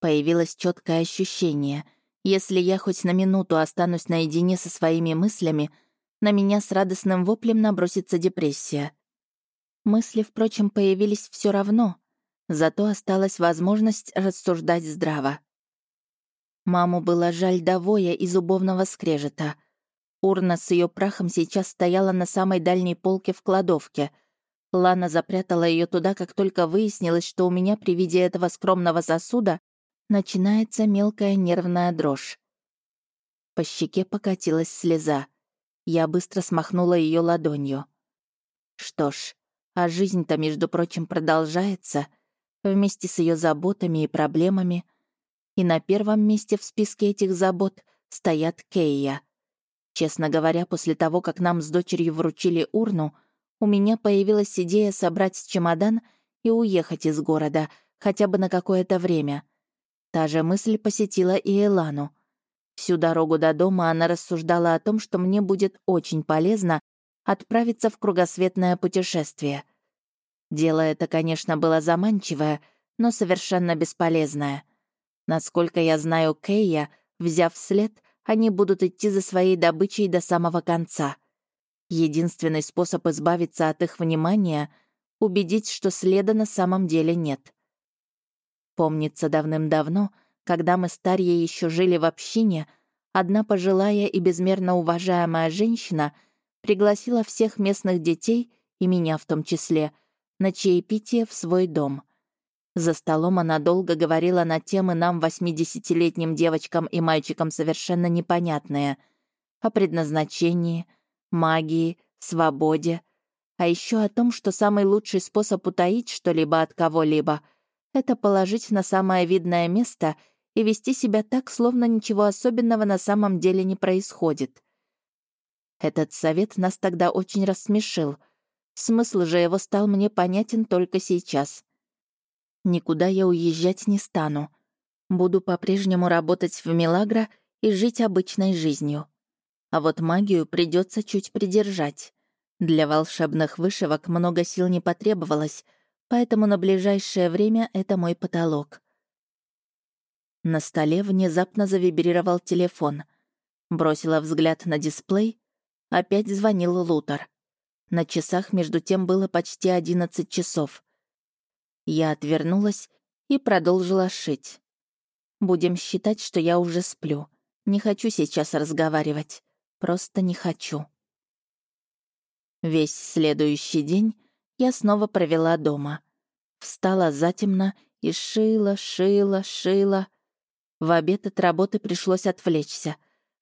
Появилось четкое ощущение — если я хоть на минуту останусь наедине со своими мыслями, на меня с радостным воплем набросится депрессия. Мысли, впрочем, появились все равно, зато осталась возможность рассуждать здраво. Маму было жаль до воя и зубовного скрежета. Урна с ее прахом сейчас стояла на самой дальней полке в кладовке. Лана запрятала ее туда, как только выяснилось, что у меня при виде этого скромного сосуда начинается мелкая нервная дрожь. По щеке покатилась слеза. Я быстро смахнула ее ладонью. Что ж, а жизнь-то, между прочим, продолжается вместе с ее заботами и проблемами. И на первом месте в списке этих забот стоят Кейя. Честно говоря, после того, как нам с дочерью вручили урну, у меня появилась идея собрать чемодан и уехать из города, хотя бы на какое-то время — Та же мысль посетила и Элану. Всю дорогу до дома она рассуждала о том, что мне будет очень полезно отправиться в кругосветное путешествие. Дело это, конечно, было заманчивое, но совершенно бесполезное. Насколько я знаю Кейя, взяв след, они будут идти за своей добычей до самого конца. Единственный способ избавиться от их внимания — убедить, что следа на самом деле нет. Помнится давным-давно, когда мы с Тарьей еще жили в общине, одна пожилая и безмерно уважаемая женщина пригласила всех местных детей, и меня в том числе, на чаепитие в свой дом. За столом она долго говорила на темы нам, 80-летним девочкам и мальчикам, совершенно непонятные. О предназначении, магии, свободе, а еще о том, что самый лучший способ утаить что-либо от кого-либо — это положить на самое видное место и вести себя так, словно ничего особенного на самом деле не происходит. Этот совет нас тогда очень рассмешил. Смысл же его стал мне понятен только сейчас. Никуда я уезжать не стану. Буду по-прежнему работать в Милагро и жить обычной жизнью. А вот магию придется чуть придержать. Для волшебных вышивок много сил не потребовалось — поэтому на ближайшее время это мой потолок. На столе внезапно завибрировал телефон. Бросила взгляд на дисплей. Опять звонил Лутер. На часах между тем было почти 11 часов. Я отвернулась и продолжила шить. Будем считать, что я уже сплю. Не хочу сейчас разговаривать. Просто не хочу. Весь следующий день я снова провела дома. Встала затемно и шила, шила, шила. В обед от работы пришлось отвлечься.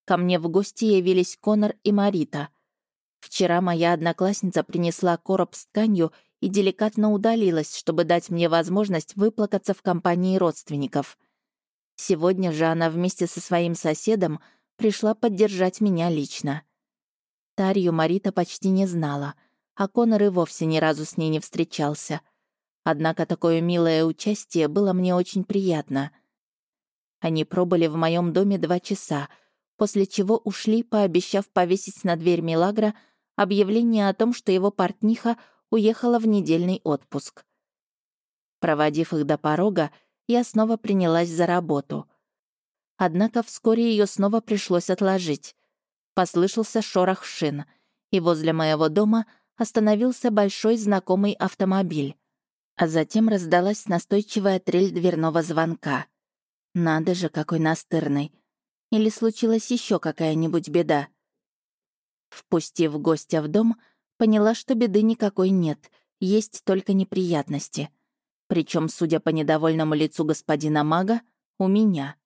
Ко мне в гости явились Конор и Марита. Вчера моя одноклассница принесла короб с тканью и деликатно удалилась, чтобы дать мне возможность выплакаться в компании родственников. Сегодня же она вместе со своим соседом пришла поддержать меня лично. Тарью Марита почти не знала — а Конор и вовсе ни разу с ней не встречался. Однако такое милое участие было мне очень приятно. Они пробыли в моем доме два часа, после чего ушли, пообещав повесить на дверь Милагра объявление о том, что его портниха уехала в недельный отпуск. Проводив их до порога, я снова принялась за работу. Однако вскоре ее снова пришлось отложить. Послышался шорох шин, и возле моего дома — остановился большой знакомый автомобиль. А затем раздалась настойчивая трель дверного звонка. Надо же, какой настырный. Или случилась еще какая-нибудь беда? Впустив гостя в дом, поняла, что беды никакой нет, есть только неприятности. Причем, судя по недовольному лицу господина мага, у меня.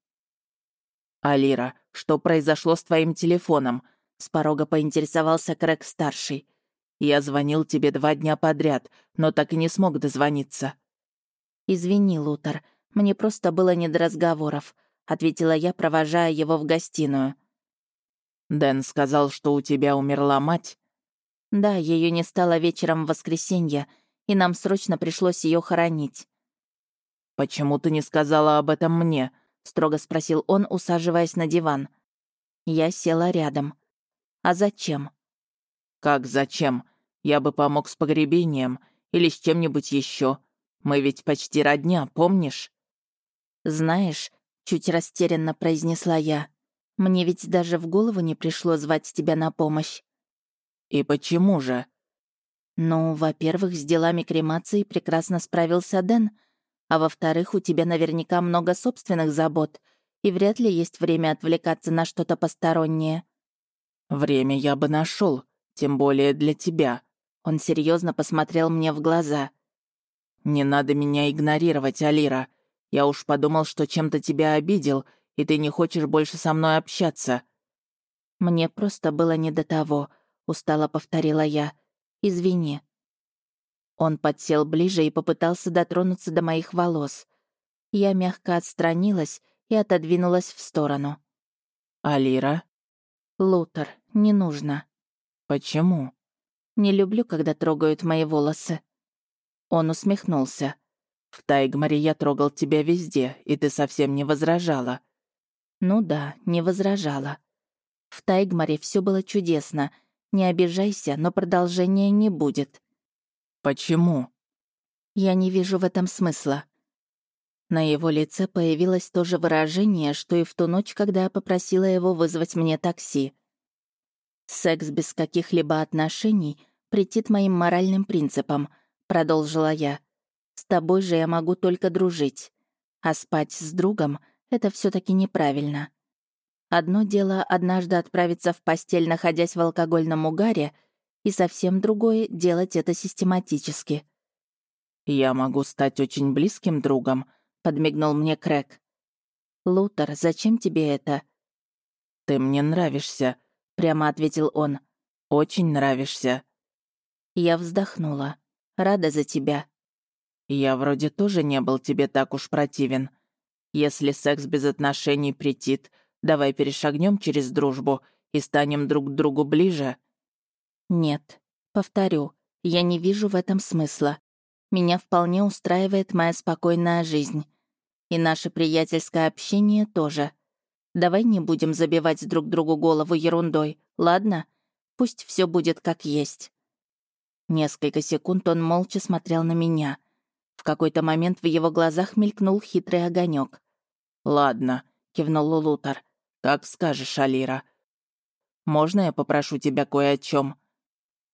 «Алира, что произошло с твоим телефоном?» — с порога поинтересовался Крэг-старший. Я звонил тебе два дня подряд, но так и не смог дозвониться». «Извини, Лутер, Мне просто было не до разговоров», — ответила я, провожая его в гостиную. «Дэн сказал, что у тебя умерла мать?» «Да, ее не стало вечером в воскресенье, и нам срочно пришлось ее хоронить». «Почему ты не сказала об этом мне?» — строго спросил он, усаживаясь на диван. Я села рядом. «А зачем?» «Как зачем? Я бы помог с погребением или с чем-нибудь еще. Мы ведь почти родня, помнишь?» «Знаешь», — чуть растерянно произнесла я, «мне ведь даже в голову не пришло звать тебя на помощь». «И почему же?» «Ну, во-первых, с делами кремации прекрасно справился Дэн, а во-вторых, у тебя наверняка много собственных забот, и вряд ли есть время отвлекаться на что-то постороннее». «Время я бы нашел, тем более для тебя». Он серьезно посмотрел мне в глаза. «Не надо меня игнорировать, Алира. Я уж подумал, что чем-то тебя обидел, и ты не хочешь больше со мной общаться». «Мне просто было не до того», — устало повторила я. «Извини». Он подсел ближе и попытался дотронуться до моих волос. Я мягко отстранилась и отодвинулась в сторону. «Алира?» «Лутер, не нужно». «Почему?» «Не люблю, когда трогают мои волосы». Он усмехнулся. «В Тайгмаре я трогал тебя везде, и ты совсем не возражала». «Ну да, не возражала. В Тайгмаре все было чудесно. Не обижайся, но продолжения не будет». «Почему?» «Я не вижу в этом смысла». На его лице появилось то же выражение, что и в ту ночь, когда я попросила его вызвать мне такси. «Секс без каких-либо отношений претит моим моральным принципам», — продолжила я. «С тобой же я могу только дружить. А спать с другом — это все таки неправильно. Одно дело однажды отправиться в постель, находясь в алкогольном угаре, и совсем другое — делать это систематически». «Я могу стать очень близким другом», — подмигнул мне Крэк. «Лутер, зачем тебе это?» «Ты мне нравишься», — прямо ответил он. «Очень нравишься». Я вздохнула. Рада за тебя. Я вроде тоже не был тебе так уж противен. Если секс без отношений претит, давай перешагнем через дружбу и станем друг к другу ближе. Нет, повторю, я не вижу в этом смысла. Меня вполне устраивает моя спокойная жизнь. И наше приятельское общение тоже. Давай не будем забивать друг другу голову ерундой, ладно? Пусть все будет как есть. Несколько секунд он молча смотрел на меня. В какой-то момент в его глазах мелькнул хитрый огонек. «Ладно», — кивнул Лутер. «Как скажешь, Алира. Можно я попрошу тебя кое о чем?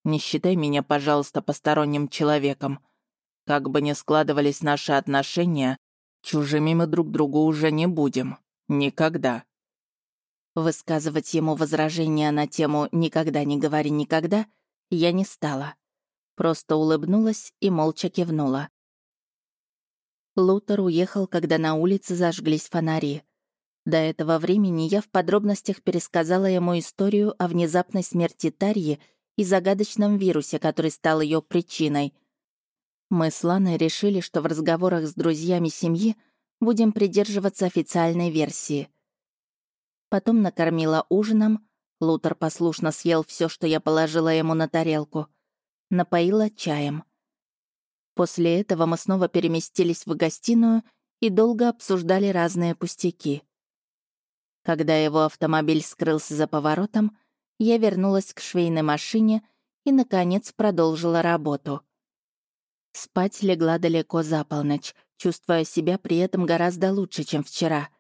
Не считай меня, пожалуйста, посторонним человеком. Как бы ни складывались наши отношения, чужими мы друг другу уже не будем. Никогда. Высказывать ему возражения на тему «никогда не говори никогда» я не стала. Просто улыбнулась и молча кивнула. Лутер уехал, когда на улице зажглись фонари. До этого времени я в подробностях пересказала ему историю о внезапной смерти Тарьи и загадочном вирусе, который стал ее причиной — мы с Ланой решили, что в разговорах с друзьями семьи будем придерживаться официальной версии. Потом накормила ужином, Лутер послушно съел все, что я положила ему на тарелку, напоила чаем. После этого мы снова переместились в гостиную и долго обсуждали разные пустяки. Когда его автомобиль скрылся за поворотом, я вернулась к швейной машине и, наконец, продолжила работу. Спать легла далеко за полночь, чувствуя себя при этом гораздо лучше, чем вчера.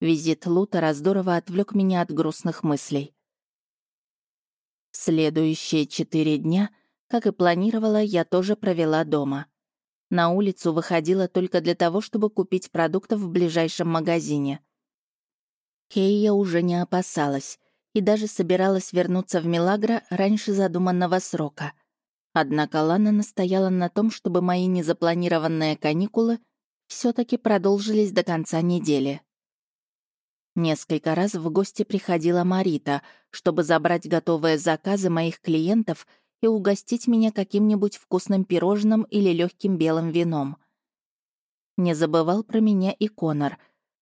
Визит Лутера здорово отвлек меня от грустных мыслей. Следующие четыре дня, как и планировала, я тоже провела дома. На улицу выходила только для того, чтобы купить продуктов в ближайшем магазине. Кейя уже не опасалась и даже собиралась вернуться в Милагро раньше задуманного срока — Однако Лана настояла на том, чтобы мои незапланированные каникулы все таки продолжились до конца недели. Несколько раз в гости приходила Марита, чтобы забрать готовые заказы моих клиентов и угостить меня каким-нибудь вкусным пирожным или легким белым вином. Не забывал про меня и Конор.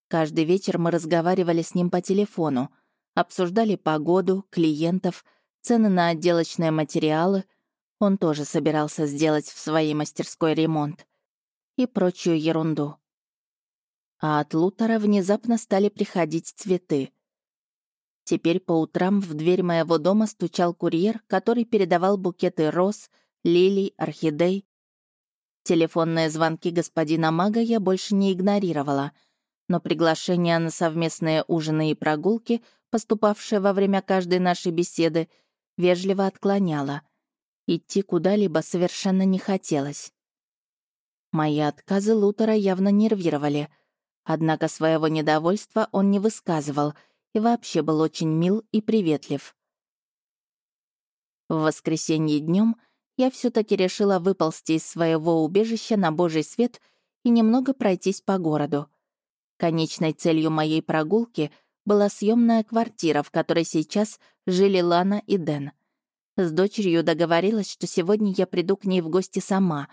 Каждый вечер мы разговаривали с ним по телефону, обсуждали погоду, клиентов, цены на отделочные материалы. Он тоже собирался сделать в своей мастерской ремонт. И прочую ерунду. А от Лутера внезапно стали приходить цветы. Теперь по утрам в дверь моего дома стучал курьер, который передавал букеты роз, лилий, орхидей. Телефонные звонки господина Мага я больше не игнорировала, но приглашения на совместные ужины и прогулки, поступавшие во время каждой нашей беседы, вежливо отклоняла. Идти куда-либо совершенно не хотелось. Мои отказы Лутера явно нервировали, однако своего недовольства он не высказывал и вообще был очень мил и приветлив. В воскресенье днем я все таки решила выползти из своего убежища на божий свет и немного пройтись по городу. Конечной целью моей прогулки была съемная квартира, в которой сейчас жили Лана и Дэн. С дочерью договорилась, что сегодня я приду к ней в гости сама.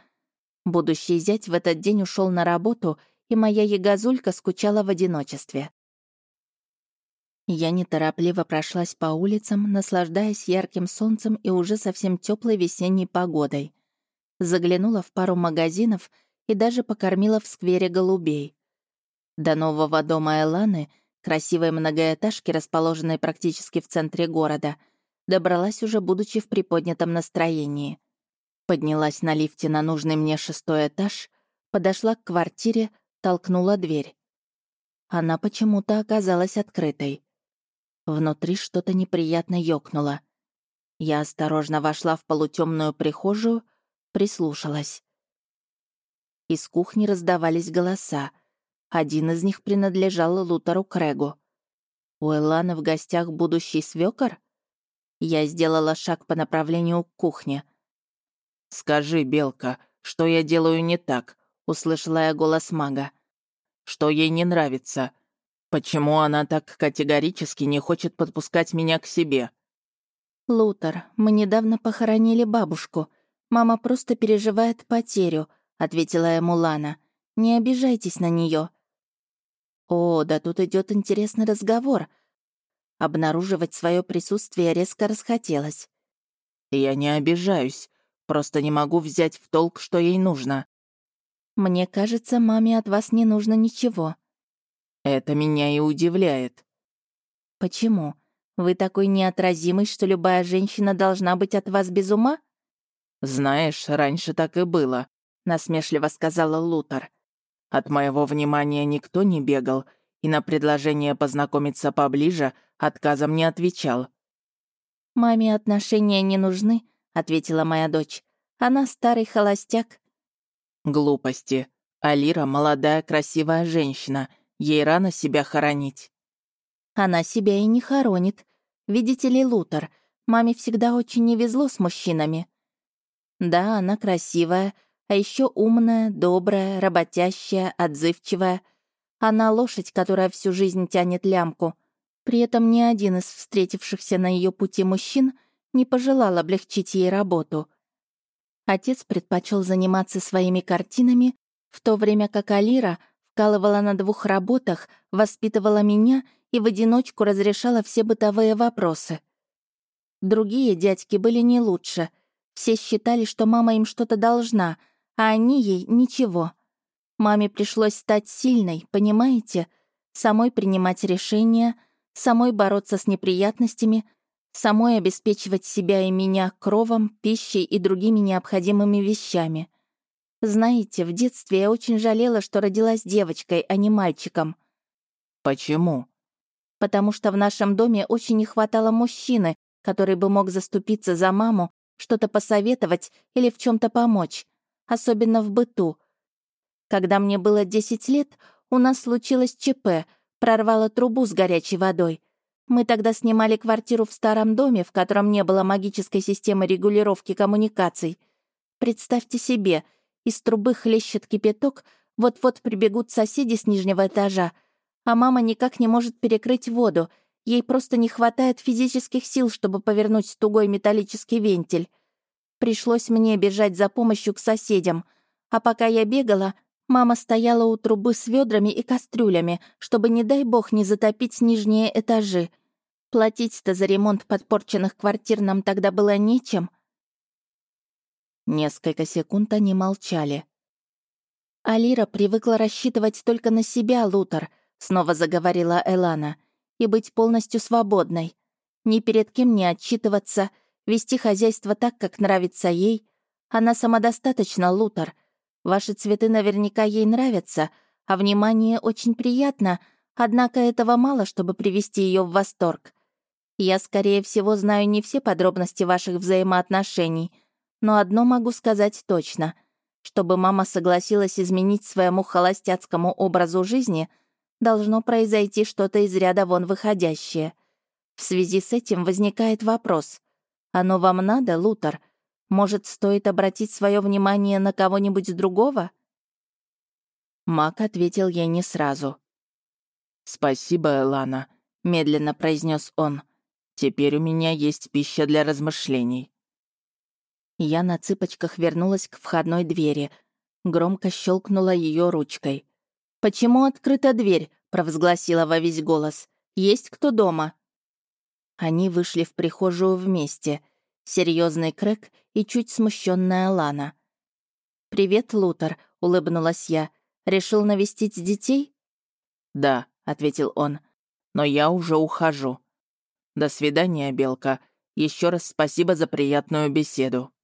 Будущий зять в этот день ушел на работу, и моя ягозулька скучала в одиночестве. Я неторопливо прошлась по улицам, наслаждаясь ярким солнцем и уже совсем теплой весенней погодой. Заглянула в пару магазинов и даже покормила в сквере голубей. До нового дома Эланы, красивой многоэтажки, расположенной практически в центре города, добралась уже будучи в приподнятом настроении. Поднялась на лифте на нужный мне шестой этаж, подошла к квартире, толкнула дверь. Она почему-то оказалась открытой. Внутри что-то неприятно ёкнуло. Я осторожно вошла в полутемную прихожую, прислушалась. Из кухни раздавались голоса. Один из них принадлежал Лутеру Крэгу. У Эланы в гостях будущий свёкор? Я сделала шаг по направлению к кухне. «Скажи, Белка, что я делаю не так?» — услышала я голос мага. «Что ей не нравится?» Почему она так категорически не хочет подпускать меня к себе? «Лутер, мы недавно похоронили бабушку. Мама просто переживает потерю», — ответила ему Лана. «Не обижайтесь на нее. «О, да тут идет интересный разговор». Обнаруживать свое присутствие резко расхотелось. «Я не обижаюсь. Просто не могу взять в толк, что ей нужно». «Мне кажется, маме от вас не нужно ничего», это меня и удивляет. Почему? Вы такой неотразимый, что любая женщина должна быть от вас без ума? Знаешь, раньше так и было, насмешливо сказала Лутер. От моего внимания никто не бегал, и на предложение познакомиться поближе отказом не отвечал. «Маме отношения не нужны», — ответила моя дочь. «Она старый холостяк». «Глупости. Алира — молодая красивая женщина, Ей рано себя хоронить». «Она себя и не хоронит. Видите ли, Лутер, маме всегда очень не везло с мужчинами. Да, она красивая, а еще умная, добрая, работящая, отзывчивая. Она лошадь, которая всю жизнь тянет лямку. При этом ни один из встретившихся на ее пути мужчин не пожелал облегчить ей работу. Отец предпочел заниматься своими картинами, в то время как Алира вкалывала на двух работах, воспитывала меня и в одиночку разрешала все бытовые вопросы. Другие дядьки были не лучше. Все считали, что мама им что-то должна, а они ей ничего. Маме пришлось стать сильной, понимаете? Самой принимать решения, самой бороться с неприятностями, самой обеспечивать себя и меня кровом, пищей и другими необходимыми вещами. Знаете, в детстве я очень жалела, что родилась девочкой, а не мальчиком. Почему? Потому что в нашем доме очень не хватало мужчины, который бы мог заступиться за маму, что-то посоветовать или в чем то помочь, особенно в быту. Когда мне было 10 лет, у нас случилось ЧП, прорвало трубу с горячей водой. Мы тогда снимали квартиру в старом доме, в котором не было магической системы регулировки коммуникаций. Представьте себе — из трубы хлещет кипяток, вот-вот прибегут соседи с нижнего этажа, а мама никак не может перекрыть воду, ей просто не хватает физических сил, чтобы повернуть тугой металлический вентиль. Пришлось мне бежать за помощью к соседям, а пока я бегала, Мама стояла у трубы с ведрами и кастрюлями, чтобы, не дай бог, не затопить нижние этажи. Платить-то за ремонт подпорченных квартир нам тогда было нечем. Несколько секунд они молчали. «Алира привыкла рассчитывать только на себя, Лутер», — снова заговорила Элана, «и быть полностью свободной. Ни перед кем не отчитываться, вести хозяйство так, как нравится ей. Она самодостаточна, Лутер. Ваши цветы наверняка ей нравятся, а внимание очень приятно, однако этого мало, чтобы привести ее в восторг. Я, скорее всего, знаю не все подробности ваших взаимоотношений, но одно могу сказать точно — чтобы мама согласилась изменить своему холостяцкому образу жизни, должно произойти что-то из ряда вон выходящее. В связи с этим возникает вопрос. Оно вам надо, Лутер? Может, стоит обратить свое внимание на кого-нибудь другого? Мак ответил ей не сразу. «Спасибо, Элана», — медленно произнес он. «Теперь у меня есть пища для размышлений». Я на цыпочках вернулась к входной двери. Громко щелкнула ее ручкой. «Почему открыта дверь?» — провозгласила во весь голос. «Есть кто дома?» Они вышли в прихожую вместе. Серьезный Крэк и чуть смущенная Лана. «Привет, Лутер», — улыбнулась я. «Решил навестить детей?» «Да», — ответил он. «Но я уже ухожу. До свидания, Белка. Еще раз спасибо за приятную беседу».